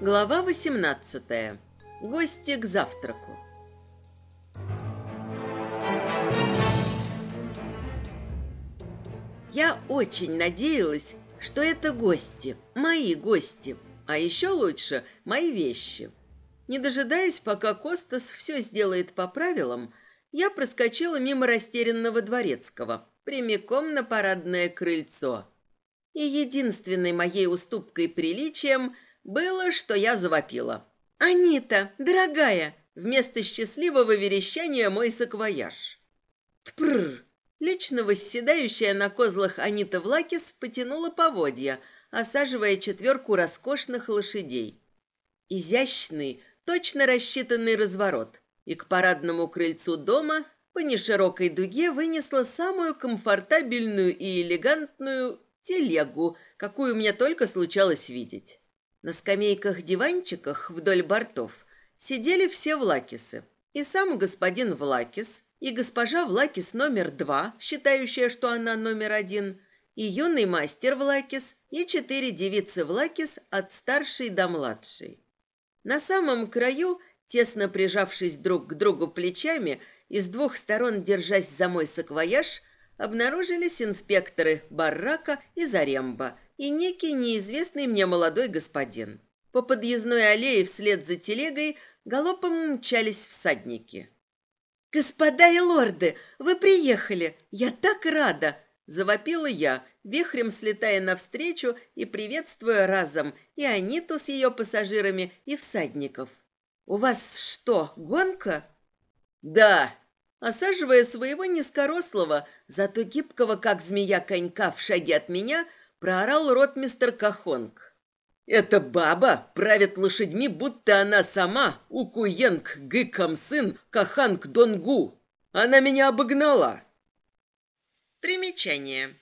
Глава 18. Гости к завтраку. Я очень надеялась, что это гости, мои гости, а еще лучше мои вещи. Не дожидаясь, пока Костас все сделает по правилам, я проскочила мимо растерянного дворецкого, прямиком на парадное крыльцо. И единственной моей уступкой приличием – было, что я завопила. «Анита, дорогая!» Вместо счастливого верещания мой саквояж. Тпрр! Лично восседающая на козлах Анита Влакис потянула поводья, осаживая четверку роскошных лошадей. Изящный, точно рассчитанный разворот. И к парадному крыльцу дома по неширокой дуге вынесла самую комфортабельную и элегантную телегу, какую мне только случалось видеть. На скамейках диванчиках вдоль бортов сидели все Влакисы. И сам господин Влакис, и госпожа Влакис номер два, считающая, что она номер один, и юный мастер Влакис, и четыре девицы Влакис от старшей до младшей. На самом краю, тесно прижавшись друг к другу плечами и с двух сторон держась за мой саквояж, обнаружились инспекторы Баррака и Заремба – и некий неизвестный мне молодой господин. По подъездной аллее вслед за телегой галопом мчались всадники. «Господа и лорды, вы приехали! Я так рада!» – завопила я, вихрем слетая навстречу и приветствуя разом и Аниту с ее пассажирами, и всадников. «У вас что, гонка?» «Да!» Осаживая своего низкорослого, зато гибкого, как змея конька, в шаге от меня – Проорал ротмистер Кахонг. Эта баба правит лошадьми, будто она сама Укуенг Гыком сын Каханг Донгу. Она меня обогнала. Примечание.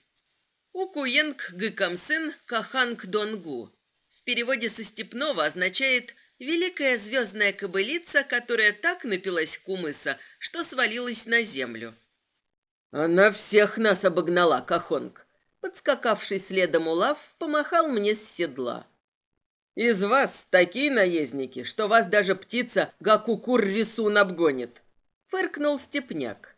Укуенг Гыком сын Каханг Донгу. В переводе со степного означает «великая звездная кобылица, которая так напилась кумыса, что свалилась на землю». «Она всех нас обогнала, Кахонг подскакавший следом Улав помахал мне с седла. «Из вас такие наездники, что вас даже птица Гакукур рисун обгонит!» — фыркнул Степняк.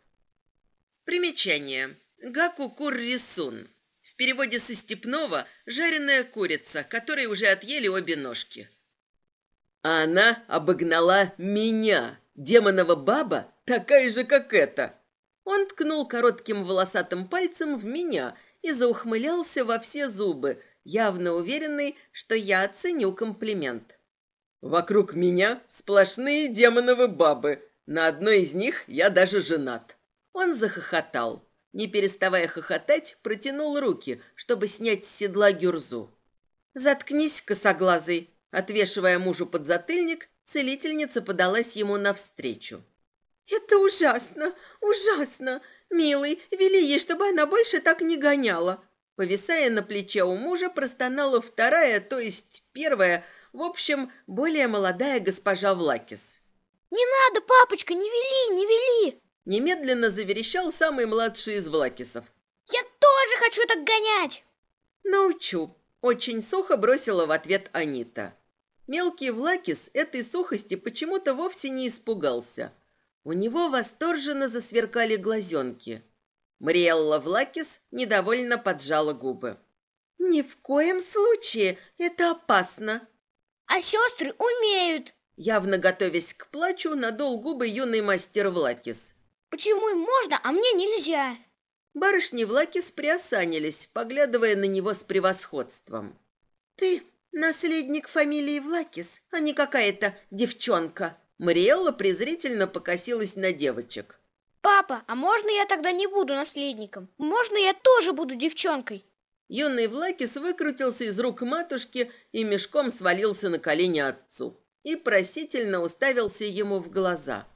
Примечание. Гакукур рисун. В переводе со степного «жареная курица», которой уже отъели обе ножки. А Она обогнала меня, демонова баба, такая же, как эта. Он ткнул коротким волосатым пальцем в меня — и заухмылялся во все зубы, явно уверенный, что я оценю комплимент. «Вокруг меня сплошные демоновы бабы. На одной из них я даже женат». Он захохотал. Не переставая хохотать, протянул руки, чтобы снять с седла гюрзу. «Заткнись, косоглазый!» Отвешивая мужу подзатыльник, целительница подалась ему навстречу. «Это ужасно! Ужасно! «Милый, вели ей, чтобы она больше так не гоняла». Повисая на плече у мужа, простонала вторая, то есть первая, в общем, более молодая госпожа Влакис. «Не надо, папочка, не вели, не вели!» Немедленно заверещал самый младший из Влакисов. «Я тоже хочу так гонять!» «Научу!» – очень сухо бросила в ответ Анита. Мелкий Влакис этой сухости почему-то вовсе не испугался – у него восторженно засверкали глазенки. Мариэлла Влакис недовольно поджала губы. «Ни в коем случае, это опасно!» «А сестры умеют!» Явно готовясь к плачу, надул губы юный мастер Влакис. «Почему им можно, а мне нельзя?» Барышни Влакис приосанились, поглядывая на него с превосходством. «Ты наследник фамилии Влакис, а не какая-то девчонка!» Мариэлла презрительно покосилась на девочек. «Папа, а можно я тогда не буду наследником? Можно я тоже буду девчонкой?» Юный Влакис выкрутился из рук матушки и мешком свалился на колени отцу и просительно уставился ему в глаза.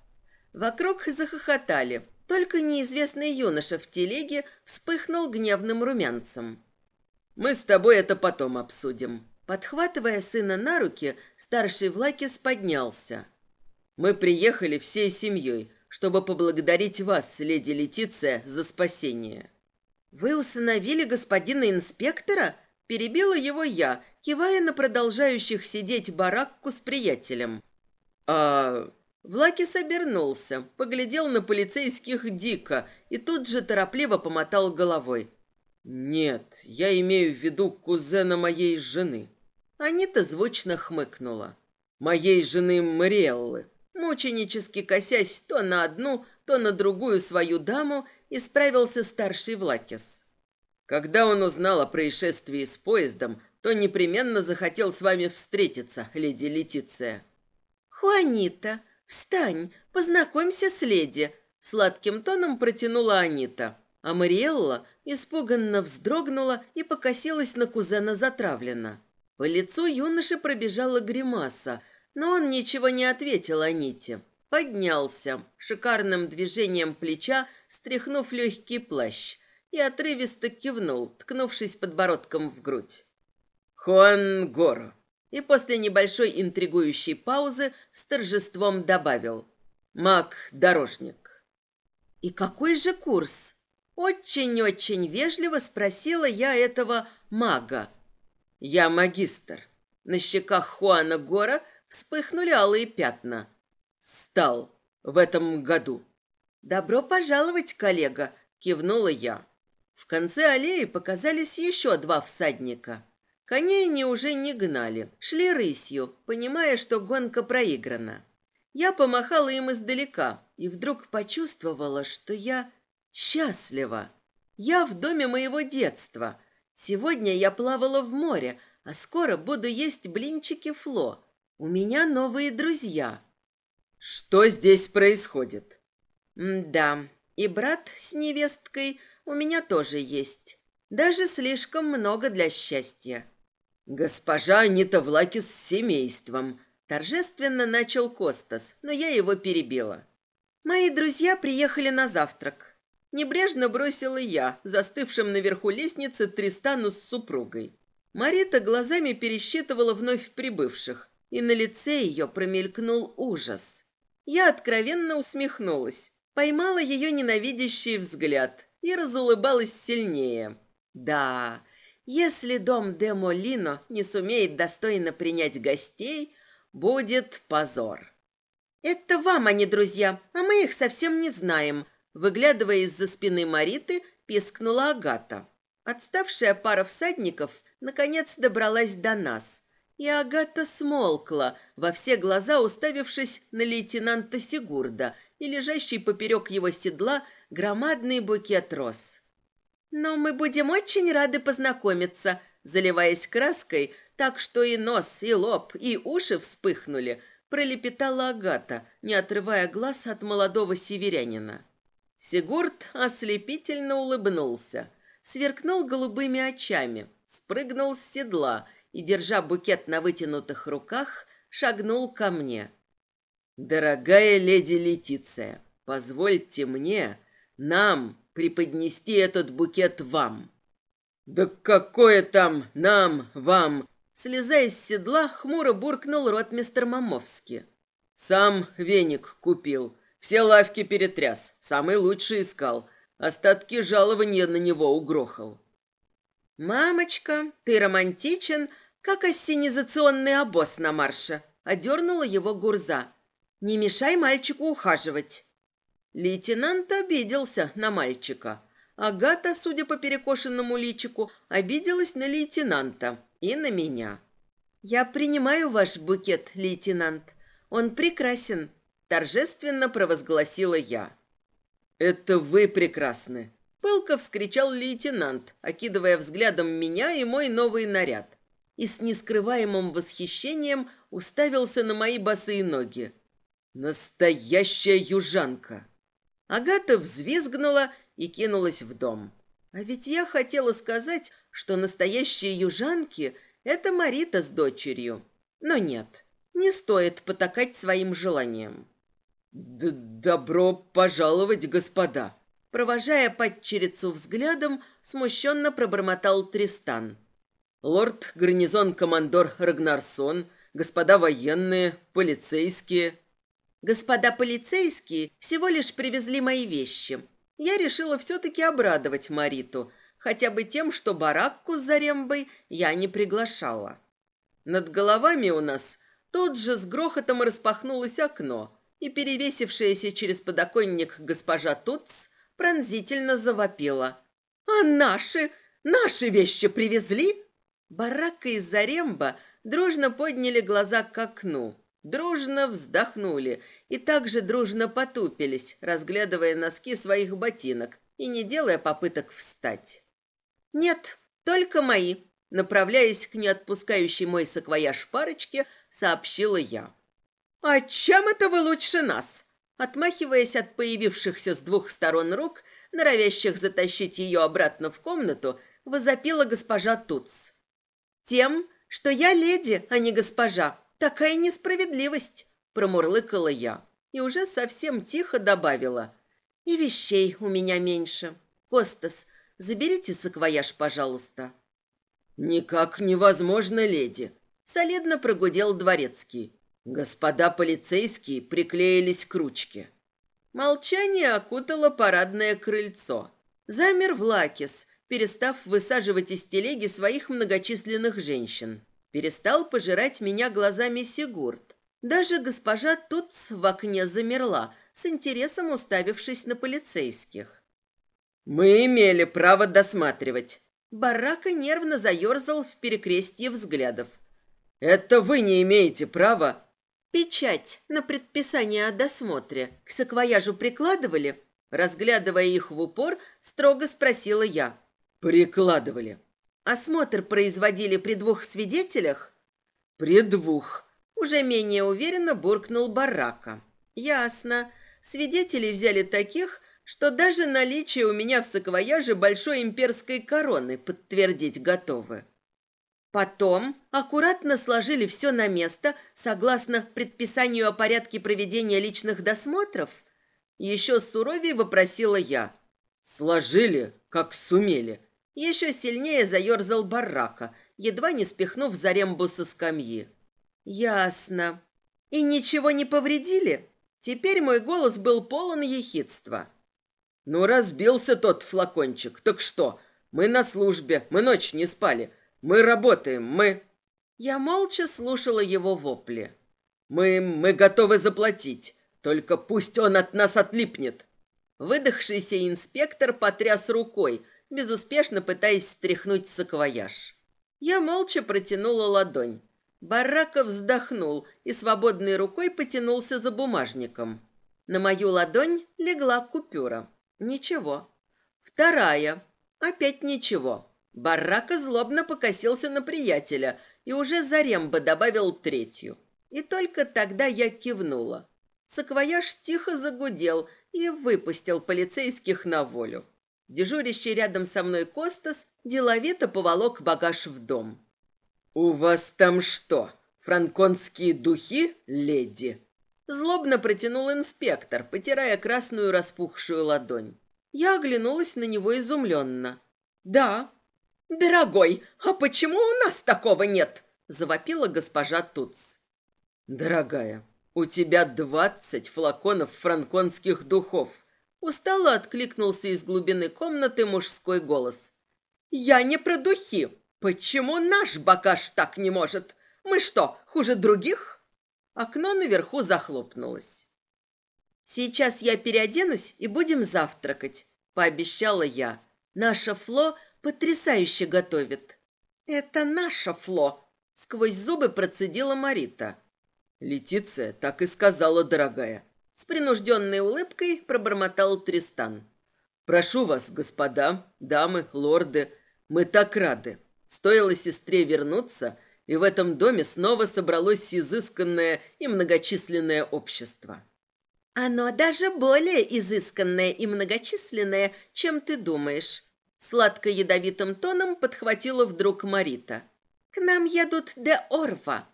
Вокруг захохотали, только неизвестный юноша в телеге вспыхнул гневным румянцем. «Мы с тобой это потом обсудим». Подхватывая сына на руки, старший Влакис поднялся – мы приехали всей семьей, чтобы поблагодарить вас, леди Летиция, за спасение». «Вы усыновили господина инспектора?» Перебила его я, кивая на продолжающих сидеть баракку с приятелем. «А...» Влакис обернулся, поглядел на полицейских дико и тут же торопливо помотал головой. «Нет, я имею в виду кузена моей жены». Анита звучно хмыкнула. «Моей жены Мариэллы», мученически косясь то на одну, то на другую свою даму, исправился старший Влакис. Когда он узнал о происшествии с поездом, то непременно захотел с вами встретиться, леди Летиция. «Хуанита, встань, познакомься с леди», — сладким тоном протянула Анита. А Мариэлла испуганно вздрогнула и покосилась на кузена затравленно. По лицу юноши пробежала гримаса — но он ничего не ответил Аните. Поднялся, шикарным движением плеча стряхнув легкий плащ, и отрывисто кивнул, ткнувшись подбородком в грудь. «Хуан Горо!» И после небольшой интригующей паузы с торжеством добавил «Маг-дорожник». «И какой же курс?» Очень-очень вежливо спросила я этого мага. «Я магистр». На щеках Хуана Гора – вспыхнули алые пятна. «Стал в этом году». «Добро пожаловать, коллега!» – кивнула я. В конце аллеи показались еще два всадника. Коней они уже не гнали, шли рысью, понимая, что гонка проиграна. Я помахала им издалека и вдруг почувствовала, что я счастлива. Я в доме моего детства. Сегодня я плавала в море, а скоро буду есть блинчики фло – у меня новые друзья. Что здесь происходит? М да, и брат с невесткой у меня тоже есть. Даже слишком много для счастья. Госпожа Анита Влаки с семейством. Торжественно начал Костас, но я его перебила. Мои друзья приехали на завтрак. Небрежно бросила я, застывшим наверху лестницы Тристану с супругой. Марита глазами пересчитывала вновь прибывших, и на лице ее промелькнул ужас. Я откровенно усмехнулась, поймала ее ненавидящий взгляд и разулыбалась сильнее. Да, если дом де Молино не сумеет достойно принять гостей, будет позор. «Это вам а они, друзья, а мы их совсем не знаем», выглядывая из-за спины Мариты, пискнула Агата. Отставшая пара всадников наконец добралась до нас – и Агата смолкла, во все глаза уставившись на лейтенанта Сигурда и лежащий поперек его седла громадный букет роз. «Но мы будем очень рады познакомиться», заливаясь краской, так что и нос, и лоб, и уши вспыхнули, пролепетала Агата, не отрывая глаз от молодого северянина. Сигурд ослепительно улыбнулся, сверкнул голубыми очами, спрыгнул с седла – и, держа букет на вытянутых руках, шагнул ко мне. «Дорогая леди Летиция, позвольте мне, нам, преподнести этот букет вам». «Да какое там нам, вам?» Слезая с седла, хмуро буркнул рот мистер Мамовски. «Сам веник купил, все лавки перетряс, самый лучший искал, остатки жалования на него угрохал». «Мамочка, ты романтичен, как ассенизационный обоз на марше», — одернула его Гурза. «Не мешай мальчику ухаживать». Лейтенант обиделся на мальчика. Агата, судя по перекошенному личику, обиделась на лейтенанта и на меня. «Я принимаю ваш букет, лейтенант. Он прекрасен», — торжественно провозгласила я. «Это вы прекрасны!» — пылко вскричал лейтенант, окидывая взглядом меня и мой новый наряд и с нескрываемым восхищением уставился на мои босые ноги. Настоящая южанка! Агата взвизгнула и кинулась в дом. А ведь я хотела сказать, что настоящие южанки – это Марита с дочерью. Но нет, не стоит потакать своим желаниям. Д «Добро пожаловать, господа!» Провожая падчерицу взглядом, смущенно пробормотал Тристан – Лорд гарнизон командор Рагнарсон, господа военные, полицейские. Господа полицейские всего лишь привезли мои вещи. Я решила все-таки обрадовать Мариту, хотя бы тем, что баракку с Зарембой я не приглашала. Над головами у нас тут же с грохотом распахнулось окно, и перевесившаяся через подоконник госпожа Туц пронзительно завопила. «А наши? Наши вещи привезли?» Барака и Заремба дружно подняли глаза к окну, дружно вздохнули и также дружно потупились, разглядывая носки своих ботинок и не делая попыток встать. «Нет, только мои», направляясь к неотпускающей мой саквояж парочке, сообщила я. «А чем это вы лучше нас?» Отмахиваясь от появившихся с двух сторон рук, норовящих затащить ее обратно в комнату, возопила госпожа Туц. Тем, что я леди, а не госпожа. Такая несправедливость!» Промурлыкала я и уже совсем тихо добавила. «И вещей у меня меньше. Костас, заберите саквояж, пожалуйста». «Никак невозможно, леди!» Солидно прогудел дворецкий. Господа полицейские приклеились к ручке. Молчание окутало парадное крыльцо. Замер Влакис – перестав высаживать из телеги своих многочисленных женщин. Перестал пожирать меня глазами Сигурд. Даже госпожа Туц в окне замерла, с интересом уставившись на полицейских. «Мы имели право досматривать». Барака нервно заерзал в перекрестье взглядов. «Это вы не имеете права...» «Печать на предписание о досмотре к саквояжу прикладывали?» Разглядывая их в упор, строго спросила я. Прикладывали. Осмотр производили при двух свидетелях? При двух. Уже менее уверенно буркнул Барака. Ясно. Свидетелей взяли таких, что даже наличие у меня в саквояже большой имперской короны подтвердить готовы. Потом аккуратно сложили все на место согласно предписанию о порядке проведения личных досмотров. Еще суровее вопросила я. «Сложили? как сумели. Еще сильнее заерзал барака, едва не спихнув Зарембу со скамьи. «Ясно. И ничего не повредили?» Теперь мой голос был полон ехидства. «Ну, разбился тот флакончик. Так что? Мы на службе, мы ночь не спали, мы работаем, мы...» Я молча слушала его вопли. «Мы... мы готовы заплатить. Только пусть он от нас отлипнет. Выдохшийся инспектор потряс рукой, безуспешно пытаясь стряхнуть саквояж. Я молча протянула ладонь. Бараков вздохнул и свободной рукой потянулся за бумажником. На мою ладонь легла купюра. Ничего. Вторая. Опять ничего. Барака злобно покосился на приятеля и уже за рембо добавил третью. И только тогда я кивнула. Саквояж тихо загудел, и выпустил полицейских на волю. Дежурящий рядом со мной Костас деловито поволок багаж в дом. «У вас там что, франконские духи, леди?» Злобно протянул инспектор, потирая красную распухшую ладонь. Я оглянулась на него изумленно. «Да». «Дорогой, а почему у нас такого нет?» Завопила госпожа Туц. «Дорогая, «У тебя двадцать флаконов франконских духов!» Устало откликнулся из глубины комнаты мужской голос. «Я не про духи! Почему наш бакаш так не может? Мы что, хуже других?» Окно наверху захлопнулось. «Сейчас я переоденусь и будем завтракать», — пообещала я. «Наша Фло потрясающе готовит». «Это наша Фло», — сквозь зубы процедила Марита. Летиция так и сказала, дорогая. С принужденной улыбкой пробормотал Тристан. «Прошу вас, господа, дамы, лорды, мы так рады. Стоило сестре вернуться, и в этом доме снова собралось изысканное и многочисленное общество». «Оно даже более изысканное и многочисленное, чем ты думаешь», сладко-ядовитым тоном подхватила вдруг Марита. «К нам едут де Орва,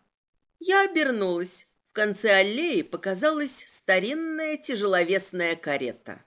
я обернулась. В конце аллеи показалась старинная тяжеловесная карета.